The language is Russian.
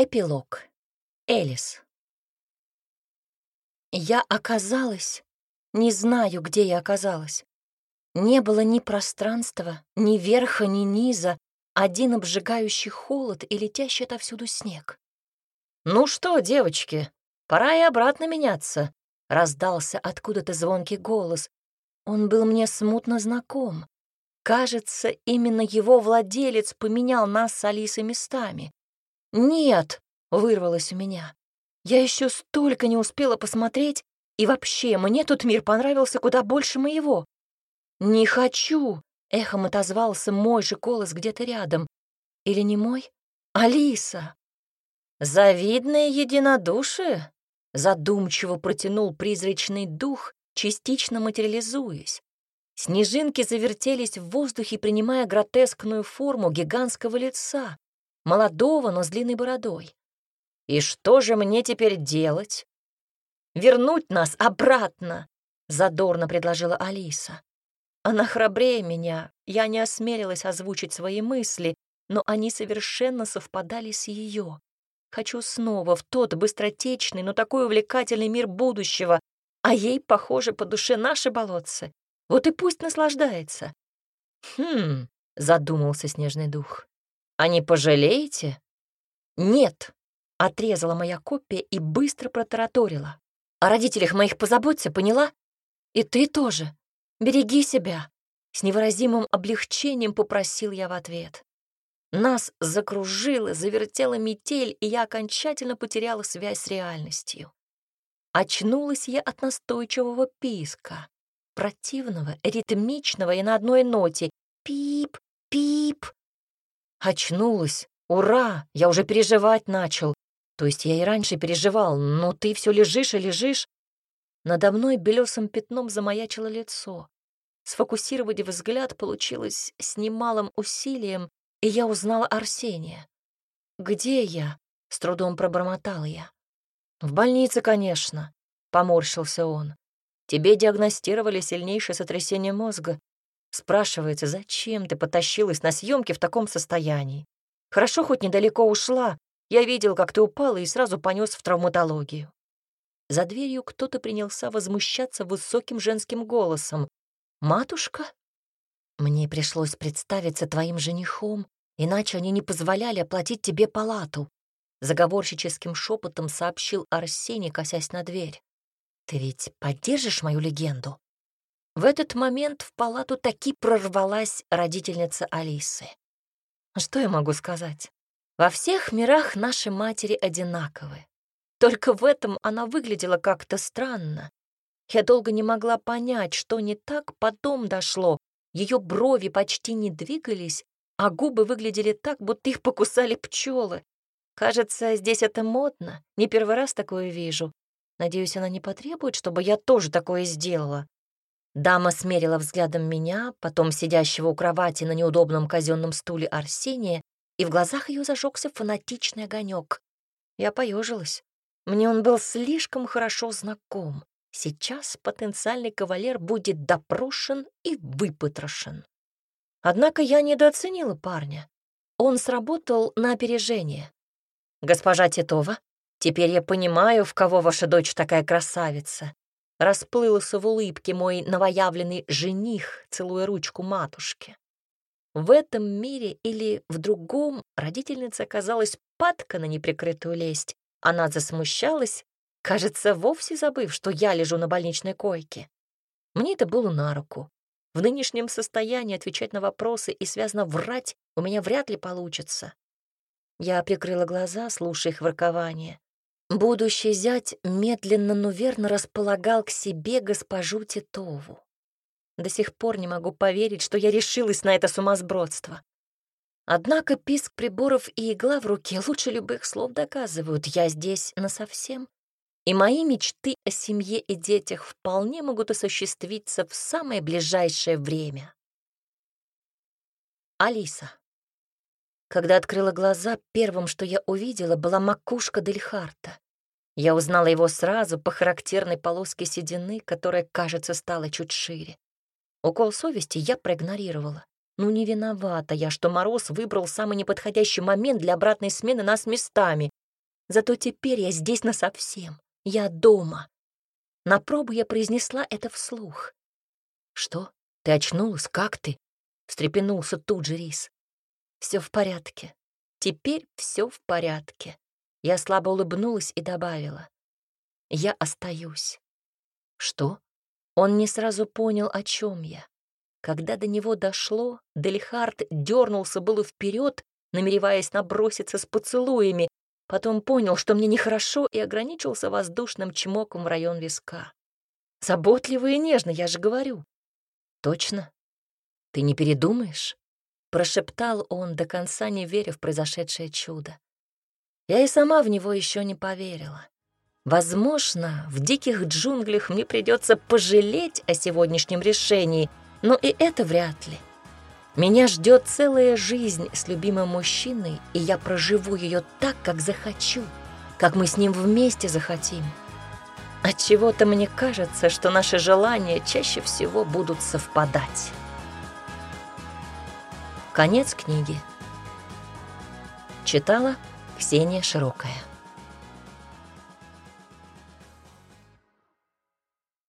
Эпилог. Элис. Я оказалась, не знаю, где я оказалась. Не было ни пространства, ни верха, ни низа, один обжигающий холод и летящий отовсюду снег. «Ну что, девочки, пора и обратно меняться», — раздался откуда-то звонкий голос. Он был мне смутно знаком. Кажется, именно его владелец поменял нас с Алисой местами. «Нет!» — вырвалось у меня. «Я еще столько не успела посмотреть, и вообще, мне тут мир понравился куда больше моего». «Не хочу!» — эхом отозвался мой же голос где-то рядом. «Или не мой? Алиса!» «Завидное единодушие!» — задумчиво протянул призрачный дух, частично материализуясь. Снежинки завертелись в воздухе, принимая гротескную форму гигантского лица, молодого, но с длинной бородой. «И что же мне теперь делать?» «Вернуть нас обратно!» — задорно предложила Алиса. Она храбрее меня, я не осмелилась озвучить свои мысли, но они совершенно совпадали с ее. Хочу снова в тот быстротечный, но такой увлекательный мир будущего, а ей, похоже, по душе наши болотцы. Вот и пусть наслаждается. Хм, задумался снежный дух. А не пожалеете? Нет, отрезала моя копия и быстро протараторила. О родителях моих позаботься, поняла? И ты тоже. Береги себя. С невыразимым облегчением попросил я в ответ. Нас закружила, завертела метель, и я окончательно потеряла связь с реальностью. Очнулась я от настойчивого писка противного, ритмичного и на одной ноте. Пип, пип. Очнулась. Ура! Я уже переживать начал. То есть я и раньше переживал, но ты все лежишь и лежишь. Надо мной белесым пятном замаячило лицо. Сфокусировать взгляд получилось с немалым усилием, и я узнала Арсения. «Где я?» — с трудом пробормотал я. «В больнице, конечно», — поморщился он. Тебе диагностировали сильнейшее сотрясение мозга. Спрашивается, зачем ты потащилась на съемки в таком состоянии? Хорошо, хоть недалеко ушла. Я видел, как ты упала и сразу понес в травматологию. За дверью кто-то принялся возмущаться высоким женским голосом. «Матушка?» «Мне пришлось представиться твоим женихом, иначе они не позволяли оплатить тебе палату», заговорщическим шепотом сообщил Арсений, косясь на дверь. Ты ведь поддержишь мою легенду?» В этот момент в палату таки прорвалась родительница Алисы. Что я могу сказать? Во всех мирах наши матери одинаковы. Только в этом она выглядела как-то странно. Я долго не могла понять, что не так, потом дошло. Ее брови почти не двигались, а губы выглядели так, будто их покусали пчелы. Кажется, здесь это модно. Не первый раз такое вижу. Надеюсь, она не потребует, чтобы я тоже такое сделала. Дама смерила взглядом меня, потом сидящего у кровати на неудобном казенном стуле Арсения, и в глазах ее зажегся фанатичный огонек. Я поежилась. Мне он был слишком хорошо знаком. Сейчас потенциальный кавалер будет допрошен и выпотрошен. Однако я недооценила парня. Он сработал на опережение. «Госпожа Титова, Теперь я понимаю, в кого ваша дочь такая красавица. Расплылся в улыбке мой новоявленный жених, целуя ручку матушки. В этом мире или в другом родительница оказалась падка на неприкрытую лесть. Она засмущалась, кажется, вовсе забыв, что я лежу на больничной койке. Мне это было на руку. В нынешнем состоянии отвечать на вопросы и связано врать у меня вряд ли получится. Я прикрыла глаза, слушая их воркование. Будущий зять медленно, но верно располагал к себе госпожу Титову. До сих пор не могу поверить, что я решилась на это сумасбродство. Однако писк приборов и игла в руке лучше любых слов доказывают, я здесь насовсем. И мои мечты о семье и детях вполне могут осуществиться в самое ближайшее время. Алиса. Когда открыла глаза, первым, что я увидела, была макушка Дельхарта. Я узнала его сразу по характерной полоске седины, которая, кажется, стала чуть шире. Укол совести я проигнорировала. Ну, не виновата я, что Мороз выбрал самый неподходящий момент для обратной смены нас местами. Зато теперь я здесь насовсем. Я дома. На пробу я произнесла это вслух. «Что? Ты очнулась? Как ты?» — встрепенулся тут же Рис. Все в порядке. Теперь все в порядке. Я слабо улыбнулась и добавила. Я остаюсь. Что? Он не сразу понял, о чем я. Когда до него дошло, Дельхард дернулся было вперед, намереваясь наброситься с поцелуями, потом понял, что мне нехорошо, и ограничился воздушным чмоком в район виска. Заботливо и нежно, я же говорю. Точно? Ты не передумаешь? Прошептал он, до конца не веря в произошедшее чудо. Я и сама в него еще не поверила. Возможно, в диких джунглях мне придется пожалеть о сегодняшнем решении, но и это вряд ли. Меня ждет целая жизнь с любимым мужчиной, и я проживу ее так, как захочу, как мы с ним вместе захотим. От чего-то мне кажется, что наши желания чаще всего будут совпадать. Конец книги. Читала Ксения Широкая.